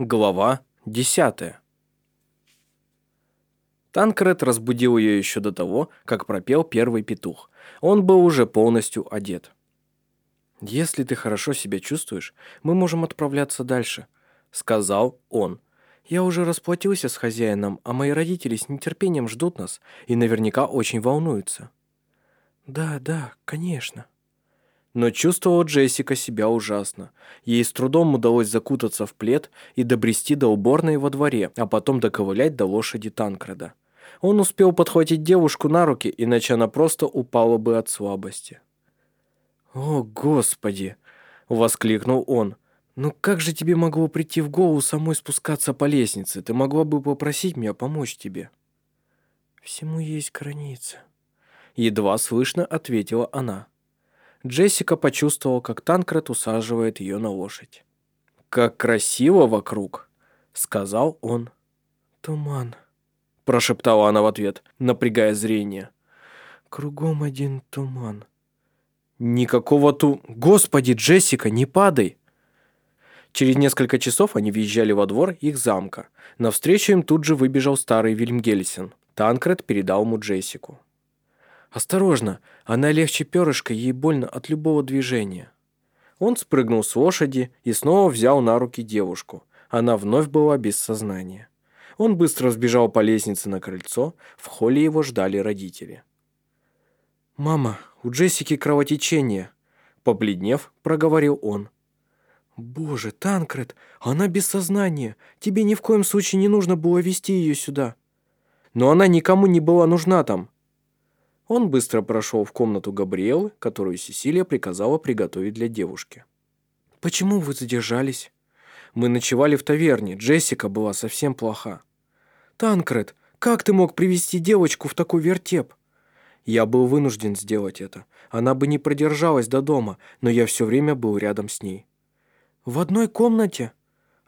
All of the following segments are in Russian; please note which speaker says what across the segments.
Speaker 1: Глава 10 Танкред разбудил ее еще до того, как пропел первый петух. Он был уже полностью одет. «Если ты хорошо себя чувствуешь, мы можем отправляться дальше», — сказал он. «Я уже расплатился с хозяином, а мои родители с нетерпением ждут нас и наверняка очень волнуются». «Да, да, конечно», но чувствовала Джессика себя ужасно. Ей с трудом удалось закутаться в плед и добрести до уборной во дворе, а потом доковылять до лошади Танкреда. Он успел подхватить девушку на руки, иначе она просто упала бы от слабости. «О, Господи!» — воскликнул он. «Ну как же тебе могло прийти в голову самой спускаться по лестнице? Ты могла бы попросить меня помочь тебе». «Всему есть граница», — едва слышно ответила она. Джессика почувствовала, как Танкред усаживает ее на лошадь. «Как красиво вокруг!» — сказал он. «Туман», — прошептала она в ответ, напрягая зрение. «Кругом один туман». «Никакого ту... Господи, Джессика, не падай!» Через несколько часов они въезжали во двор их замка. Навстречу им тут же выбежал старый Вильмгельсен. Танкред передал ему Джессику. «Осторожно, она легче перышка, ей больно от любого движения». Он спрыгнул с лошади и снова взял на руки девушку. Она вновь была без сознания. Он быстро сбежал по лестнице на крыльцо, в холле его ждали родители. «Мама, у Джессики кровотечение», — побледнев, проговорил он. «Боже, Танкред, она без сознания. Тебе ни в коем случае не нужно было вести ее сюда». «Но она никому не была нужна там», он быстро прошел в комнату Габриэлы, которую Сесилия приказала приготовить для девушки. «Почему вы задержались?» «Мы ночевали в таверне, Джессика была совсем плоха». «Танкред, как ты мог привести девочку в такой вертеп?» «Я был вынужден сделать это. Она бы не продержалась до дома, но я все время был рядом с ней». «В одной комнате?»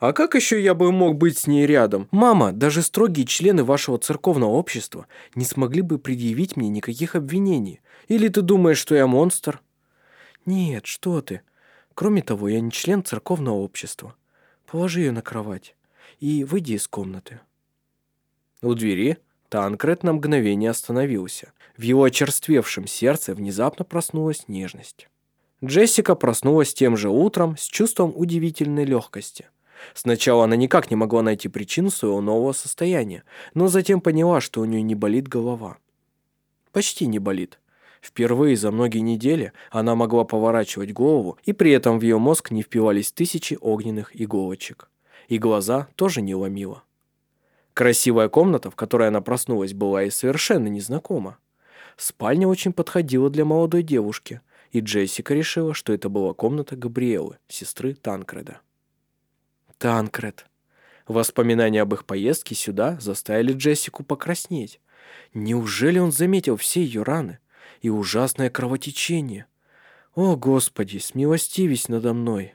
Speaker 1: А как еще я бы мог быть с ней рядом? Мама, даже строгие члены вашего церковного общества не смогли бы предъявить мне никаких обвинений. Или ты думаешь, что я монстр? Нет, что ты. Кроме того, я не член церковного общества. Положи ее на кровать и выйди из комнаты. У двери Танкред на мгновение остановился. В его очерствевшем сердце внезапно проснулась нежность. Джессика проснулась тем же утром с чувством удивительной легкости – Сначала она никак не могла найти причину своего нового состояния, но затем поняла, что у нее не болит голова. Почти не болит. Впервые за многие недели она могла поворачивать голову, и при этом в ее мозг не впивались тысячи огненных иголочек. И глаза тоже не ломило. Красивая комната, в которой она проснулась, была ей совершенно незнакома. Спальня очень подходила для молодой девушки, и Джессика решила, что это была комната Габриэлы, сестры Танкреда. Танкред. Воспоминания об их поездке сюда заставили Джессику покраснеть. Неужели он заметил все ее раны и ужасное кровотечение? О, Господи, смилостивись надо мной.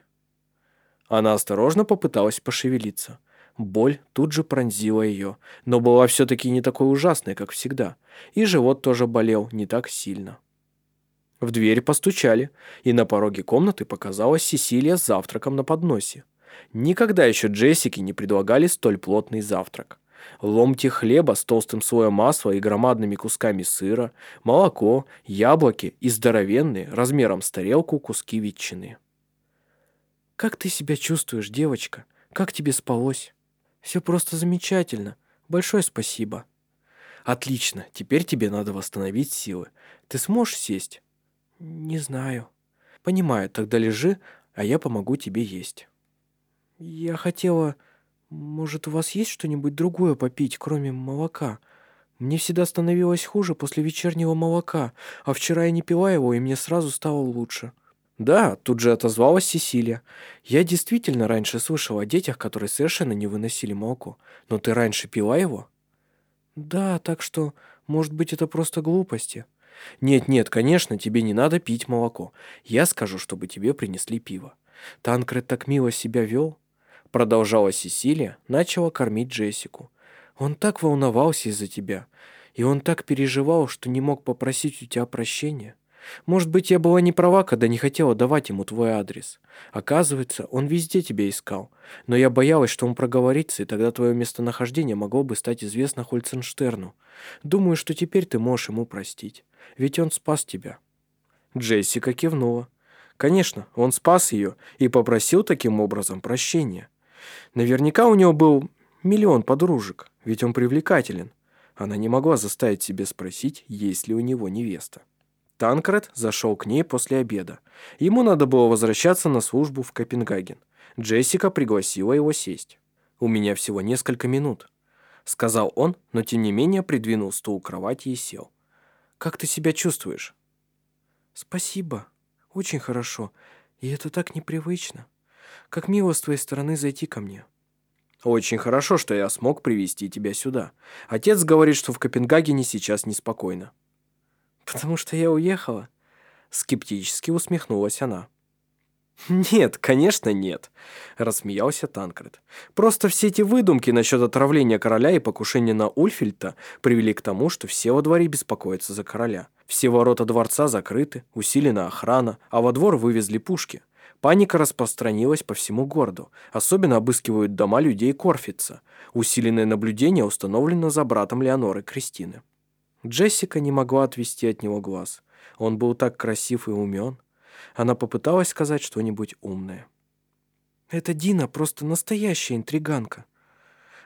Speaker 1: Она осторожно попыталась пошевелиться. Боль тут же пронзила ее, но была все-таки не такой ужасной, как всегда, и живот тоже болел не так сильно. В дверь постучали, и на пороге комнаты показалась Сесилия с завтраком на подносе. Никогда еще Джессике не предлагали столь плотный завтрак. Ломти хлеба с толстым слоем масла и громадными кусками сыра, молоко, яблоки и здоровенные, размером с тарелку, куски ветчины. «Как ты себя чувствуешь, девочка? Как тебе спалось?» «Все просто замечательно. Большое спасибо». «Отлично. Теперь тебе надо восстановить силы. Ты сможешь сесть?» «Не знаю». «Понимаю. Тогда лежи, а я помогу тебе есть». «Я хотела... Может, у вас есть что-нибудь другое попить, кроме молока? Мне всегда становилось хуже после вечернего молока, а вчера я не пила его, и мне сразу стало лучше». «Да», — тут же отозвалась Сесилия. «Я действительно раньше слышала о детях, которые совершенно не выносили молоко. Но ты раньше пила его?» «Да, так что, может быть, это просто глупости». «Нет-нет, конечно, тебе не надо пить молоко. Я скажу, чтобы тебе принесли пиво. Танкред так мило себя вел. Продолжала Сесилия, начала кормить Джессику. Он так волновался из-за тебя, и он так переживал, что не мог попросить у тебя прощения. Может быть, я была не права, когда не хотела давать ему твой адрес. Оказывается, он везде тебя искал. Но я боялась, что он проговорится, и тогда твое местонахождение могло бы стать известно Хольценштерну. Думаю, что теперь ты можешь ему простить. Ведь он спас тебя». Джессика кивнула. Конечно, он спас ее и попросил таким образом прощения. Наверняка у него был миллион подружек, ведь он привлекателен. Она не могла заставить себе спросить, есть ли у него невеста. Танкред зашел к ней после обеда. Ему надо было возвращаться на службу в Копенгаген. Джессика пригласила его сесть. «У меня всего несколько минут», — сказал он, но тем не менее придвинул стул к кровати и сел. «Как ты себя чувствуешь?» «Спасибо. Очень хорошо. И это так непривычно. Как мило с твоей стороны зайти ко мне». «Очень хорошо, что я смог привести тебя сюда. Отец говорит, что в Копенгагене сейчас неспокойно». «Потому что я уехала?» Скептически усмехнулась она. «Нет, конечно, нет», — рассмеялся Танкред. «Просто все эти выдумки насчет отравления короля и покушения на Ульфильта привели к тому, что все во дворе беспокоятся за короля. Все ворота дворца закрыты, усилена охрана, а во двор вывезли пушки. Паника распространилась по всему городу. Особенно обыскивают дома людей Корфица. Усиленное наблюдение установлено за братом Леоноры Кристины. Джессика не могла отвести от него глаз. Он был так красив и умен. Она попыталась сказать что-нибудь умное. «Эта Дина просто настоящая интриганка.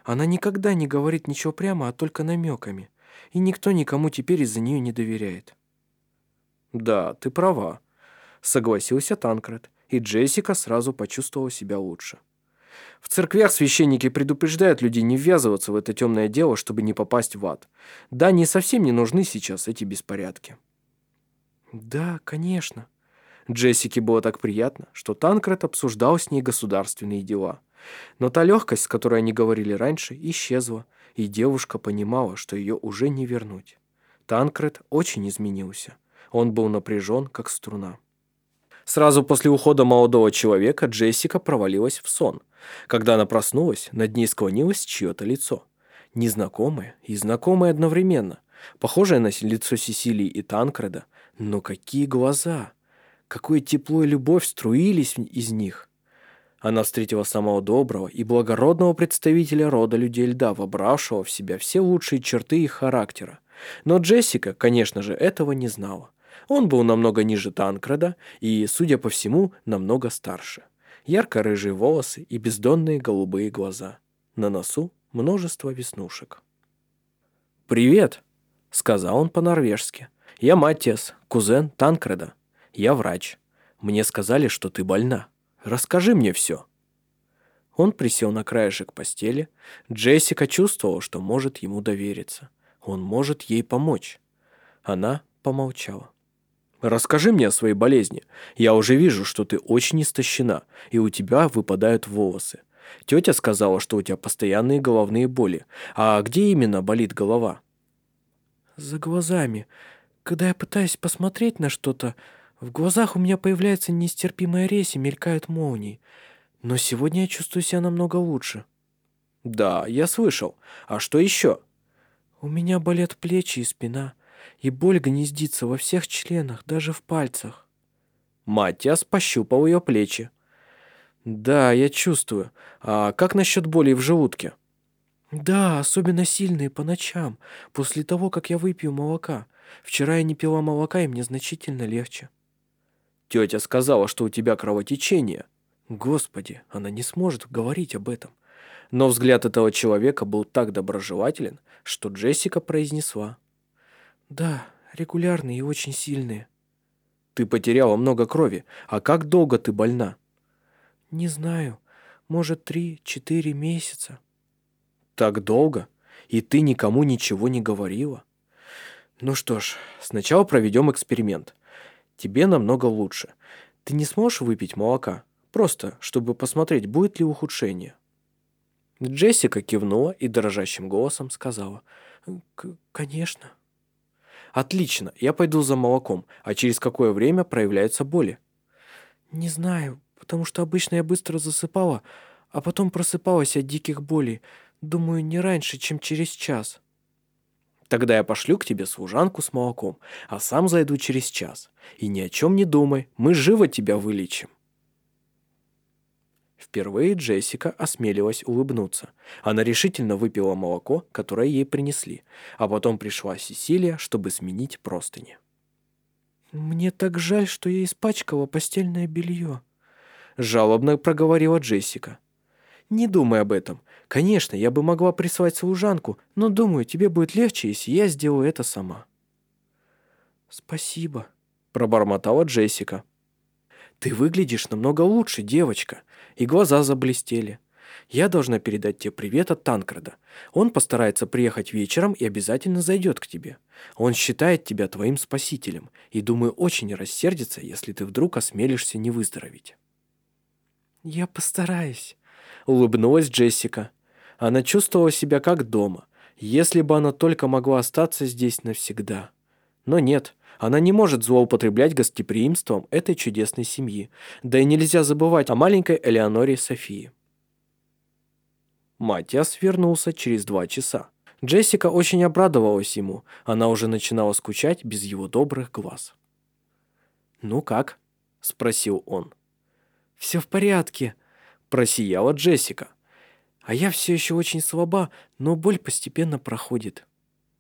Speaker 1: Она никогда не говорит ничего прямо, а только намеками. И никто никому теперь из-за нее не доверяет». «Да, ты права», — согласился Танкред, и Джессика сразу почувствовала себя лучше. В церквях священники предупреждают людей не ввязываться в это темное дело, чтобы не попасть в ад. Да, не совсем не нужны сейчас эти беспорядки. Да, конечно. Джессике было так приятно, что Танкред обсуждал с ней государственные дела. Но та легкость, с которой они говорили раньше, исчезла, и девушка понимала, что ее уже не вернуть. Танкред очень изменился. Он был напряжен, как струна. Сразу после ухода молодого человека Джессика провалилась в сон. Когда она проснулась, над ней склонилось чье-то лицо. Незнакомое и знакомое одновременно. Похожее на лицо Сесилии и Танкреда. Но какие глаза! Какое тепло и любовь струились из них! Она встретила самого доброго и благородного представителя рода людей льда, вобравшего в себя все лучшие черты их характера. Но Джессика, конечно же, этого не знала. Он был намного ниже Танкреда и, судя по всему, намного старше ярко-рыжие волосы и бездонные голубые глаза. На носу множество веснушек. «Привет!» — сказал он по-норвежски. «Я Маттиас, кузен Танкреда. Я врач. Мне сказали, что ты больна. Расскажи мне все». Он присел на краешек постели. Джессика чувствовала, что может ему довериться. Он может ей помочь. Она помолчала. Расскажи мне о своей болезни. Я уже вижу, что ты очень истощена, и у тебя выпадают волосы. Тетя сказала, что у тебя постоянные головные боли. А где именно болит голова? За глазами. Когда я пытаюсь посмотреть на что-то, в глазах у меня появляется нестерпимая резь и мелькают молнии. Но сегодня я чувствую себя намного лучше. Да, я слышал. А что еще? У меня болят плечи и спина и боль гнездится во всех членах, даже в пальцах. Матиас пощупал ее плечи. «Да, я чувствую. А как насчет боли в желудке?» «Да, особенно сильные по ночам, после того, как я выпью молока. Вчера я не пила молока, и мне значительно легче». «Тетя сказала, что у тебя кровотечение». Господи, она не сможет говорить об этом. Но взгляд этого человека был так доброжелателен, что Джессика произнесла. Да, регулярные и очень сильные. Ты потеряла много крови. А как долго ты больна? Не знаю. Может, три-четыре месяца. Так долго? И ты никому ничего не говорила? Ну что ж, сначала проведем эксперимент. Тебе намного лучше. Ты не сможешь выпить молока? Просто, чтобы посмотреть, будет ли ухудшение. Джессика кивнула и дрожащим голосом сказала. «Конечно». Отлично, я пойду за молоком. А через какое время проявляются боли? Не знаю, потому что обычно я быстро засыпала, а потом просыпалась от диких болей. Думаю, не раньше, чем через час. Тогда я пошлю к тебе служанку с молоком, а сам зайду через час. И ни о чем не думай, мы живо тебя вылечим». Впервые Джессика осмелилась улыбнуться. Она решительно выпила молоко, которое ей принесли, а потом пришла Сесилия, чтобы сменить простыни. «Мне так жаль, что я испачкала постельное белье», — жалобно проговорила Джессика. «Не думай об этом. Конечно, я бы могла прислать служанку, но думаю, тебе будет легче, если я сделаю это сама». «Спасибо», — пробормотала Джессика. «Ты выглядишь намного лучше, девочка, и глаза заблестели. Я должна передать тебе привет от Танкрада. Он постарается приехать вечером и обязательно зайдет к тебе. Он считает тебя твоим спасителем и, думаю, очень рассердится, если ты вдруг осмелишься не выздороветь». «Я постараюсь», — улыбнулась Джессика. Она чувствовала себя как дома, если бы она только могла остаться здесь навсегда. Но нет, она не может злоупотреблять гостеприимством этой чудесной семьи. Да и нельзя забывать о маленькой Элеоноре Софии. Матиас вернулся через два часа. Джессика очень обрадовалась ему. Она уже начинала скучать без его добрых глаз. «Ну как?» – спросил он. «Все в порядке», – просияла Джессика. «А я все еще очень слаба, но боль постепенно проходит».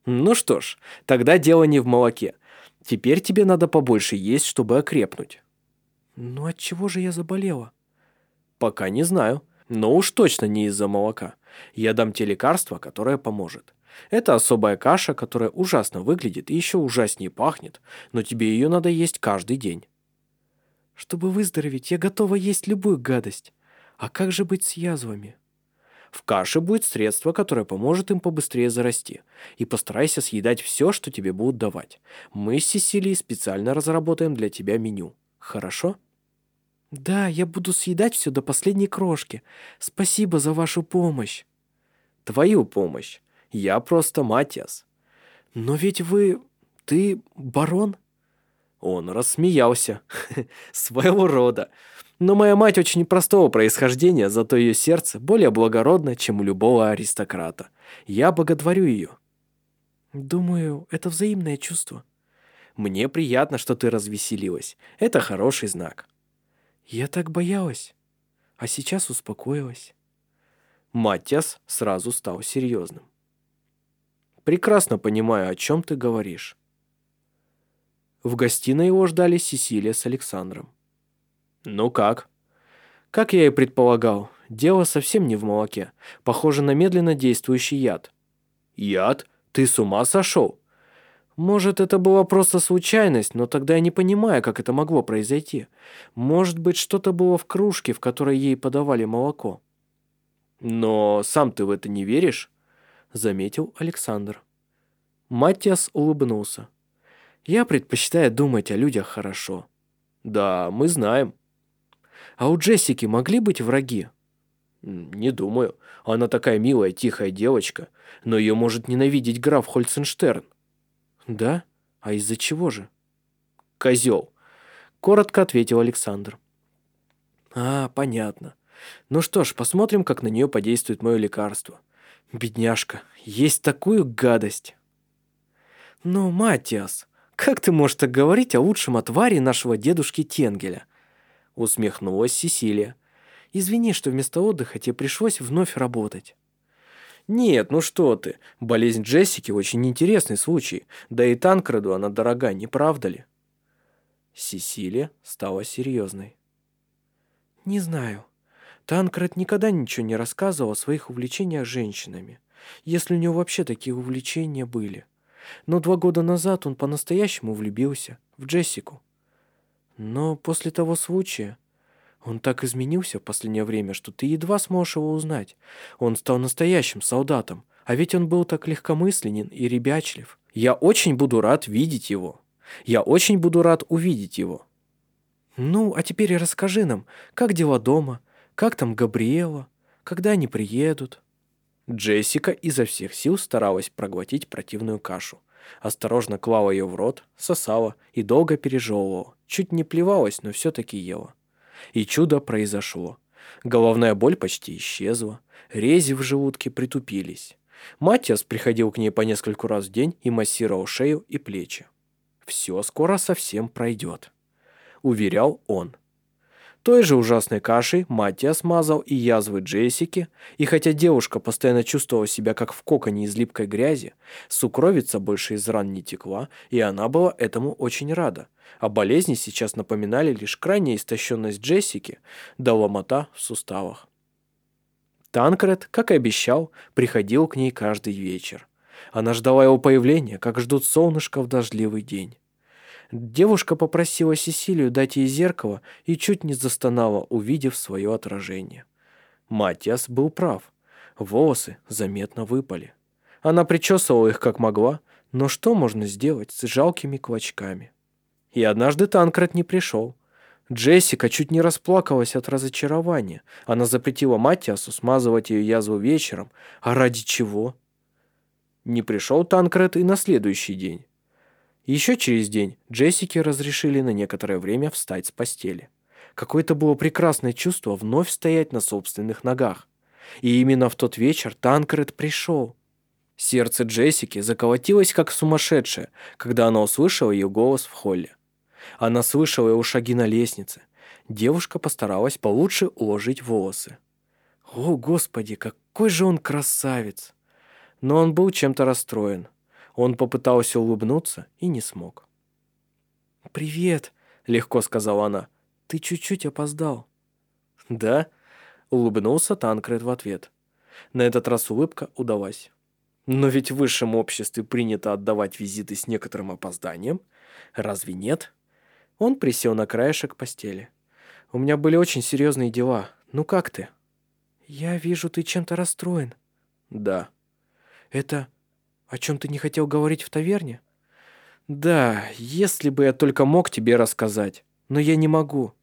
Speaker 1: «Ну что ж, тогда дело не в молоке. Теперь тебе надо побольше есть, чтобы окрепнуть». «Ну от чего же я заболела?» «Пока не знаю, но уж точно не из-за молока. Я дам тебе лекарство, которое поможет. Это особая каша, которая ужасно выглядит и еще ужаснее пахнет, но тебе ее надо есть каждый день». «Чтобы выздороветь, я готова есть любую гадость. А как же быть с язвами?» В каше будет средство, которое поможет им побыстрее зарасти. И постарайся съедать все, что тебе будут давать. Мы с Сесилией специально разработаем для тебя меню. Хорошо? Да, я буду съедать все до последней крошки. Спасибо за вашу помощь. Твою помощь. Я просто Матиас. Но ведь вы... Ты барон? Он рассмеялся. Своего рода. Но моя мать очень простого происхождения, зато ее сердце более благородно, чем у любого аристократа. Я боготворю ее. Думаю, это взаимное чувство. Мне приятно, что ты развеселилась. Это хороший знак. Я так боялась, а сейчас успокоилась. Матиас сразу стал серьезным. Прекрасно понимаю, о чем ты говоришь. В гостиной его ждали Сесилия с Александром. «Ну как?» «Как я и предполагал, дело совсем не в молоке. Похоже на медленно действующий яд». «Яд? Ты с ума сошел?» Может, это была просто случайность, но тогда я не понимаю, как это могло произойти. Может быть, что-то было в кружке, в которой ей подавали молоко. Но сам ты в это не веришь? Заметил Александр. Матиас улыбнулся. Я предпочитаю думать о людях хорошо. Да, мы знаем. А у Джессики могли быть враги? Не думаю. Она такая милая, тихая девочка. Но ее может ненавидеть граф Хольценштерн. Да? А из-за чего же? Козел. Коротко ответил Александр. А, понятно. Ну что ж, посмотрим, как на нее подействует мое лекарство. Бедняжка, есть такую гадость. Ну, Матиас, как ты можешь так говорить о лучшем отваре нашего дедушки Тенгеля? усмехнулась Сесилия. «Извини, что вместо отдыха тебе пришлось вновь работать». «Нет, ну что ты, болезнь Джессики очень интересный случай, да и Танкраду она дорога, не правда ли?» Сесилия стала серьезной. «Не знаю. Танкрад никогда ничего не рассказывал о своих увлечениях женщинами, если у него вообще такие увлечения были. Но два года назад он по-настоящему влюбился в Джессику. Но после того случая он так изменился в последнее время, что ты едва сможешь его узнать. Он стал настоящим солдатом, а ведь он был так легкомысленен и ребячлив. Я очень буду рад видеть его. Я очень буду рад увидеть его. Ну, а теперь расскажи нам, как дела дома? Как там Габриэла? Когда они приедут? Джессика изо всех сил старалась проглотить противную кашу. Осторожно клала ее в рот, сосала и долго пережевывала. Чуть не плевалась, но все-таки ела. И чудо произошло. Головная боль почти исчезла. Рези в желудке притупились. Матиас приходил к ней по нескольку раз в день и массировал шею и плечи. «Все скоро совсем пройдет», — уверял он. Той же ужасной кашей Матиас мазал и язвы Джессики, и хотя девушка постоянно чувствовала себя как в коконе из липкой грязи, сукровица больше из ран не текла, и она была этому очень рада. А болезни сейчас напоминали лишь крайняя истощенность Джессики да ломота в суставах. Танкред, как и обещал, приходил к ней каждый вечер. Она ждала его появления, как ждут солнышко в дождливый день. Девушка попросила Сесилию дать ей зеркало и чуть не застонала, увидев свое отражение. Матиас был прав. Волосы заметно выпали. Она причесывала их как могла, но что можно сделать с жалкими клочками? И однажды Танкред не пришел. Джессика чуть не расплакалась от разочарования. Она запретила Матиасу смазывать ее язву вечером. А ради чего? Не пришел Танкред и на следующий день. Еще через день Джессике разрешили на некоторое время встать с постели. Какое-то было прекрасное чувство вновь стоять на собственных ногах. И именно в тот вечер Танкред пришел. Сердце Джессики заколотилось как сумасшедшее, когда она услышала ее голос в холле. Она слышала его шаги на лестнице. Девушка постаралась получше уложить волосы. О, Господи, какой же он красавец! Но он был чем-то расстроен. Он попытался улыбнуться и не смог. «Привет», — легко сказала она. «Ты чуть-чуть опоздал». «Да?» — улыбнулся Танкред в ответ. На этот раз улыбка удалась. «Но ведь в высшем обществе принято отдавать визиты с некоторым опозданием. Разве нет?» Он присел на краешек постели. «У меня были очень серьезные дела. Ну как ты?» «Я вижу, ты чем-то расстроен». «Да». «Это о чем ты не хотел говорить в таверне?» «Да, если бы я только мог тебе рассказать. Но я не могу».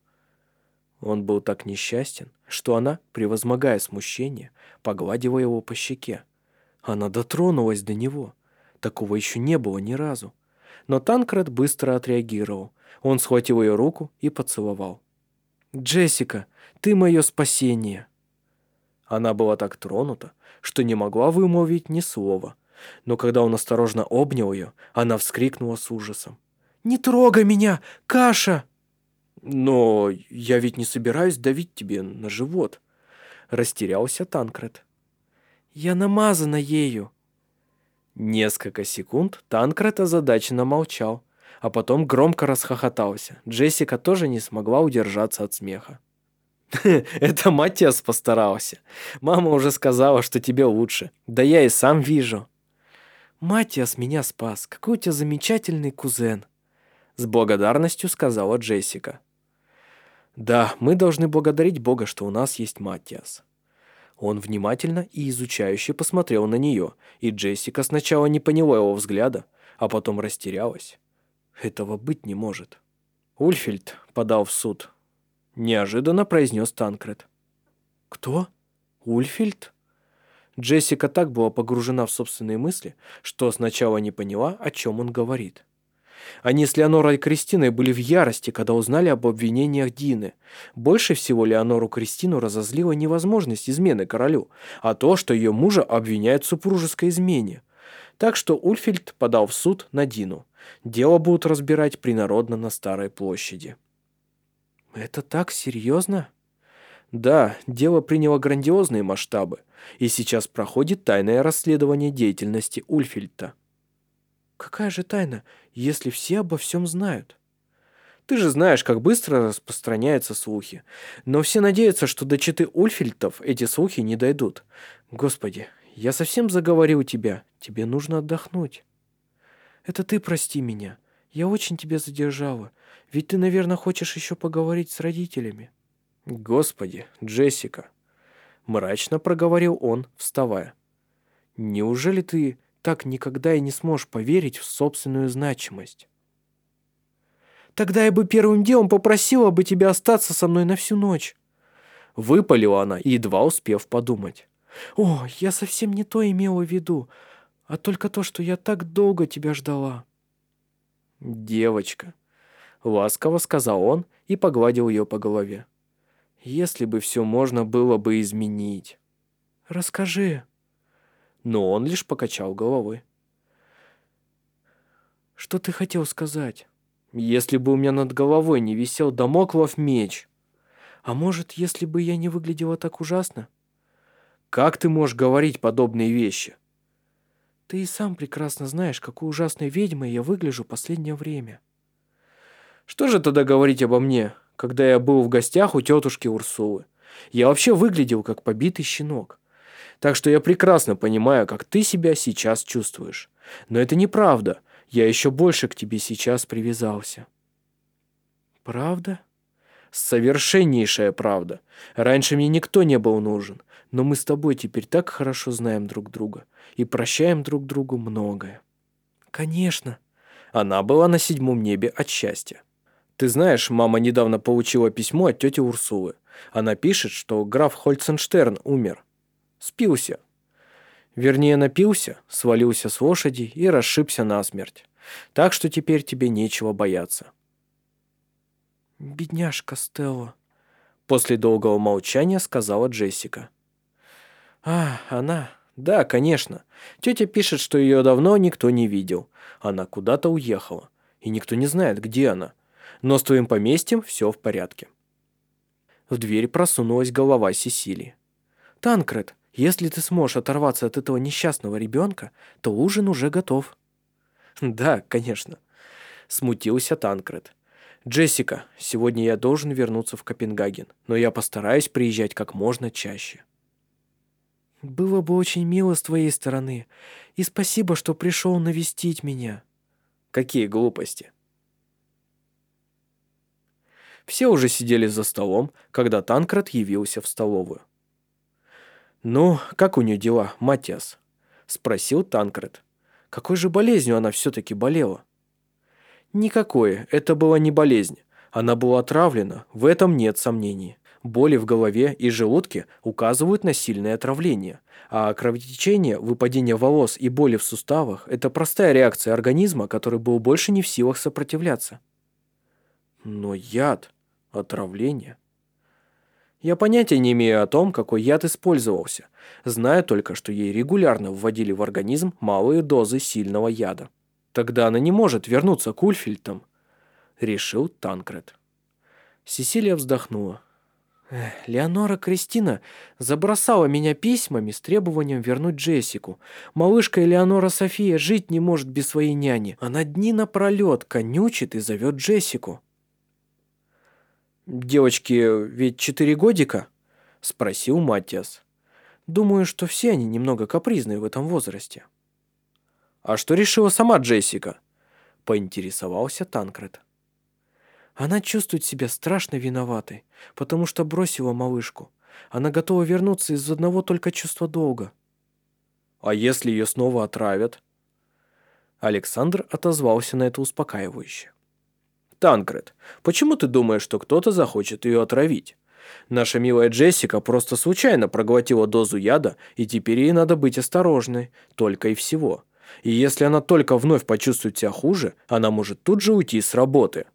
Speaker 1: Он был так несчастен, что она, превозмогая смущение, погладила его по щеке. Она дотронулась до него. Такого еще не было ни разу. Но Танкрат быстро отреагировал. Он схватил ее руку и поцеловал. «Джессика, ты мое спасение!» Она была так тронута, что не могла вымолвить ни слова. Но когда он осторожно обнял ее, она вскрикнула с ужасом. «Не трогай меня! Каша!» «Но я ведь не собираюсь давить тебе на живот», — растерялся Танкред. «Я намазана ею». Несколько секунд Танкред озадаченно молчал а потом громко расхохотался. Джессика тоже не смогла удержаться от смеха. «Это Матиас постарался. Мама уже сказала, что тебе лучше. Да я и сам вижу». «Матиас меня спас. Какой у тебя замечательный кузен!» С благодарностью сказала Джессика. «Да, мы должны благодарить Бога, что у нас есть Матиас». Он внимательно и изучающе посмотрел на нее, и Джессика сначала не поняла его взгляда, а потом растерялась. Этого быть не может. Ульфильд подал в суд. Неожиданно произнес Танкред. Кто? Ульфильд? Джессика так была погружена в собственные мысли, что сначала не поняла, о чем он говорит. Они с Леонорой и Кристиной были в ярости, когда узнали об обвинениях Дины. Больше всего Леонору Кристину разозлила невозможность измены королю, а то, что ее мужа обвиняют в супружеской измене. Так что Ульфильд подал в суд на Дину. Дело будут разбирать принародно на Старой площади. «Это так серьезно?» Да, дело приняло грандиозные масштабы, и сейчас проходит тайное расследование деятельности Ульфильта. Какая же тайна, если все обо всем знают? Ты же знаешь, как быстро распространяются слухи. Но все надеются, что до читы Ульфильтов эти слухи не дойдут. Господи, я совсем заговорил тебя. Тебе нужно отдохнуть. Это ты прости меня. Я очень тебя задержала. Ведь ты, наверное, хочешь еще поговорить с родителями. Господи, Джессика. Мрачно проговорил он, вставая. Неужели ты так никогда и не сможешь поверить в собственную значимость? Тогда я бы первым делом попросила бы тебя остаться со мной на всю ночь. Выпалила она, едва успев подумать. О, я совсем не то имела в виду а только то, что я так долго тебя ждала». «Девочка», — ласково сказал он и погладил ее по голове. «Если бы все можно было бы изменить». «Расскажи». но он лишь покачал головой. «Что ты хотел сказать?» «Если бы у меня над головой не висел домоклов меч». «А может, если бы я не выглядела так ужасно?» «Как ты можешь говорить подобные вещи?» «Ты и сам прекрасно знаешь, какой ужасной ведьмой я выгляжу последнее время». «Что же тогда говорить обо мне, когда я был в гостях у тетушки Урсулы? Я вообще выглядел как побитый щенок. Так что я прекрасно понимаю, как ты себя сейчас чувствуешь. Но это неправда. Я еще больше к тебе сейчас привязался». «Правда?» «Совершеннейшая правда. Раньше мне никто не был нужен, но мы с тобой теперь так хорошо знаем друг друга и прощаем друг другу многое». «Конечно». Она была на седьмом небе от счастья. Ты знаешь, мама недавно получила письмо от тети Урсулы. Она пишет, что граф Хольценштерн умер. Спился. Вернее, напился, свалился с лошади и расшибся насмерть. Так что теперь тебе нечего бояться. «Бедняжка Стелла», — после долгого молчания сказала Джессика. «А, она? Да, конечно. Тетя пишет, что ее давно никто не видел. Она куда-то уехала, и никто не знает, где она. Но с твоим поместьем все в порядке». В дверь просунулась голова Сесилии. «Танкред, если ты сможешь оторваться от этого несчастного ребенка, то ужин уже готов». «Да, конечно», — смутился Танкред. «Джессика, сегодня я должен вернуться в Копенгаген, но я постараюсь приезжать как можно чаще». «Было бы очень мило с твоей стороны, и спасибо, что пришел навестить меня». «Какие глупости!» Все уже сидели за столом, когда Танкрат явился в столовую. «Ну, как у нее дела, Матиас?» – спросил Танкрат. «Какой же болезнью она все-таки болела?» «Никакой, это была не болезнь. Она была отравлена, в этом нет сомнений. Боли в голове и желудке указывают на сильное отравление, а кровотечение, выпадение волос и боли в суставах – это простая реакция организма, который был больше не в силах сопротивляться». «Но яд...» Отравление? Я понятия не имею о том, какой яд использовался. Знаю только, что ей регулярно вводили в организм малые дозы сильного яда. Тогда она не может вернуться к Ульфильтам, решил Танкред. Сесилия вздохнула. Леонора Кристина забросала меня письмами с требованием вернуть Джессику. Малышка Элеонора София жить не может без своей няни. Она дни напролет конючит и зовет Джессику. «Девочки ведь четыре годика?» – спросил Матиас. «Думаю, что все они немного капризные в этом возрасте». «А что решила сама Джессика?» – поинтересовался Танкред. «Она чувствует себя страшно виноватой, потому что бросила малышку. Она готова вернуться из одного только чувства долга». «А если ее снова отравят?» Александр отозвался на это успокаивающе. Танкред, почему ты думаешь, что кто-то захочет ее отравить? Наша милая Джессика просто случайно проглотила дозу яда, и теперь ей надо быть осторожной, только и всего. И если она только вновь почувствует себя хуже, она может тут же уйти с работы.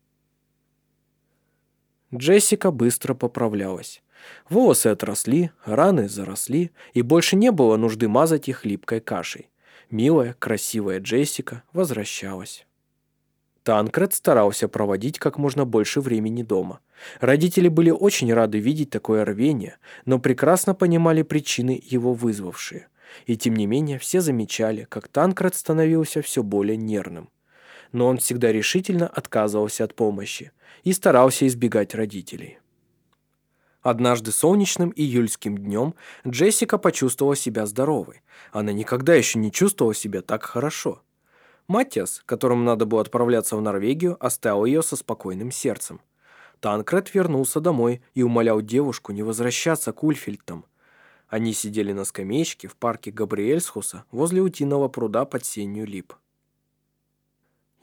Speaker 1: Джессика быстро поправлялась. Волосы отросли, раны заросли, и больше не было нужды мазать их липкой кашей. Милая, красивая Джессика возвращалась. Танкред старался проводить как можно больше времени дома. Родители были очень рады видеть такое рвение, но прекрасно понимали причины его вызвавшие. И тем не менее все замечали, как Танкред становился все более нервным. Но он всегда решительно отказывался от помощи и старался избегать родителей. Однажды солнечным июльским днем Джессика почувствовала себя здоровой. Она никогда еще не чувствовала себя так хорошо. Матиас, которому надо было отправляться в Норвегию, оставил ее со спокойным сердцем. Танкред вернулся домой и умолял девушку не возвращаться к Ульфельтам. Они сидели на скамеечке в парке Габриэльсхуса возле утиного пруда под сенью лип.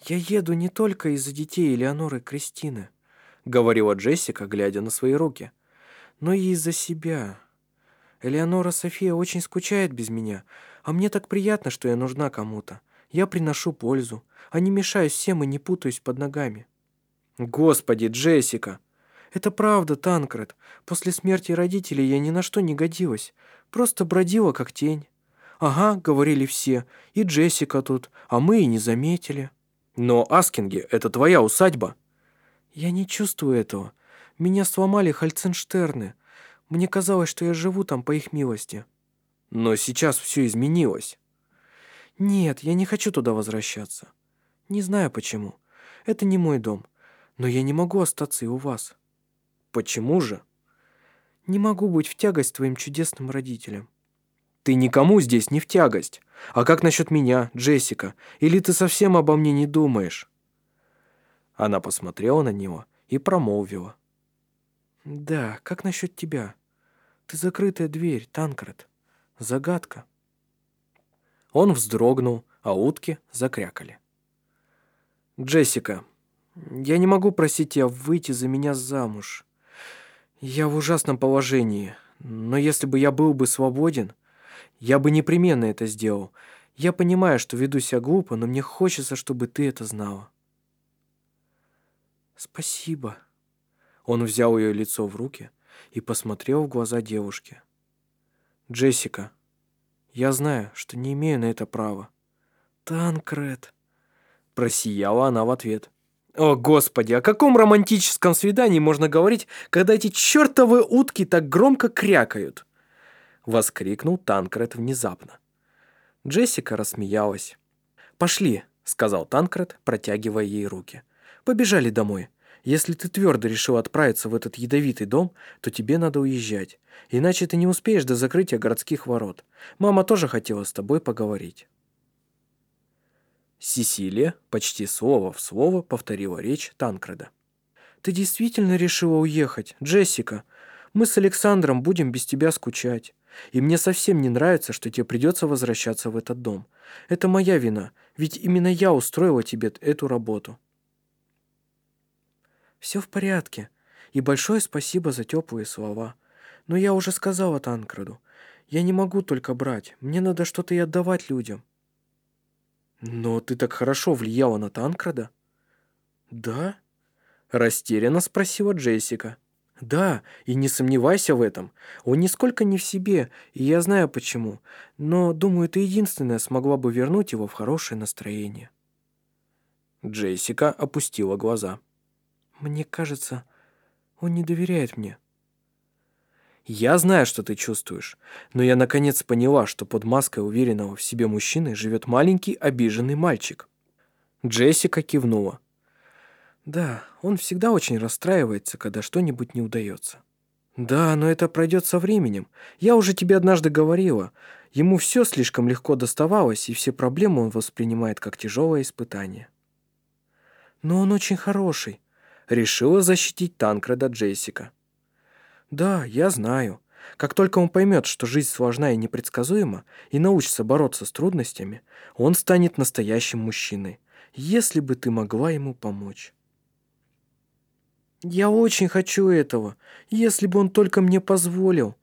Speaker 1: «Я еду не только из-за детей Элеоноры Кристины», — говорила Джессика, глядя на свои руки, — «но и из-за себя. Элеонора София очень скучает без меня, а мне так приятно, что я нужна кому-то. Я приношу пользу, а не мешаю всем и не путаюсь под ногами». «Господи, Джессика!» «Это правда, Танкред. После смерти родителей я ни на что не годилась. Просто бродила, как тень. «Ага», — говорили все, — «и Джессика тут, а мы и не заметили». «Но Аскинги — это твоя усадьба». «Я не чувствую этого. Меня сломали Хальценштерны. Мне казалось, что я живу там по их милости». «Но сейчас все изменилось». «Нет, я не хочу туда возвращаться. Не знаю почему. Это не мой дом. Но я не могу остаться и у вас».
Speaker 2: «Почему же?»
Speaker 1: «Не могу быть в тягость твоим чудесным родителям».
Speaker 2: «Ты никому здесь не в тягость. А как насчет меня, Джессика? Или ты совсем обо мне не думаешь?» Она посмотрела на него и промолвила.
Speaker 1: «Да, как насчет тебя? Ты закрытая дверь, Танкред. Загадка».
Speaker 2: Он вздрогнул, а утки закрякали. «Джессика, я не могу просить тебя выйти за меня замуж. Я в ужасном положении, но если бы я был бы свободен, я бы непременно это сделал. Я понимаю, что веду себя глупо, но мне хочется, чтобы ты это знала».
Speaker 1: «Спасибо».
Speaker 2: Он взял ее лицо в руки и посмотрел в глаза девушки. «Джессика, я знаю, что не имею на это права».
Speaker 1: «Танкред», —
Speaker 2: просияла она в ответ. О, Господи, о каком романтическом свидании можно говорить, когда эти чертовы утки так громко крякают? Воскликнул Танкред внезапно. Джессика рассмеялась. «Пошли», — сказал Танкред, протягивая ей руки. «Побежали домой. Если ты твердо решил отправиться в этот ядовитый дом, то тебе надо уезжать. Иначе ты не успеешь до закрытия городских ворот. Мама тоже хотела с тобой поговорить». Сесилия почти слово в слово повторила речь Танкреда.
Speaker 1: «Ты действительно решила уехать, Джессика? Мы с Александром будем без тебя скучать. И мне совсем не нравится, что тебе придется возвращаться в этот дом. Это моя вина, ведь именно я устроила тебе эту работу». «Все в порядке. И большое спасибо за теплые слова. Но я уже сказала Танкреду. Я не могу только брать. Мне надо что-то и отдавать людям.
Speaker 2: «Но ты так хорошо влияла на Танкрада?»
Speaker 1: «Да?»
Speaker 2: – растерянно спросила Джессика.
Speaker 1: «Да, и не сомневайся в этом. Он нисколько не в себе, и я знаю почему. Но, думаю, ты единственная смогла бы вернуть его в хорошее настроение».
Speaker 2: Джессика опустила глаза.
Speaker 1: «Мне кажется, он не доверяет мне».
Speaker 2: Я знаю, что ты чувствуешь, но я наконец поняла, что под маской уверенного в себе мужчины живет маленький обиженный мальчик. Джессика кивнула.
Speaker 1: Да, он всегда очень расстраивается, когда что-нибудь не удается. Да, но это пройдет со временем. Я уже тебе однажды говорила. Ему все слишком легко доставалось, и все проблемы он воспринимает как тяжелое испытание. Но он очень хороший. Решила защитить Танкреда Джессика. Да, я знаю. Как только он поймет, что жизнь сложна и непредсказуема, и научится бороться с трудностями, он станет настоящим мужчиной, если бы ты могла ему помочь. «Я очень хочу этого, если бы он только мне позволил»,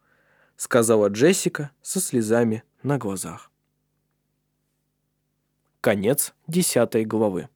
Speaker 1: сказала Джессика со слезами на глазах.
Speaker 2: Конец десятой главы.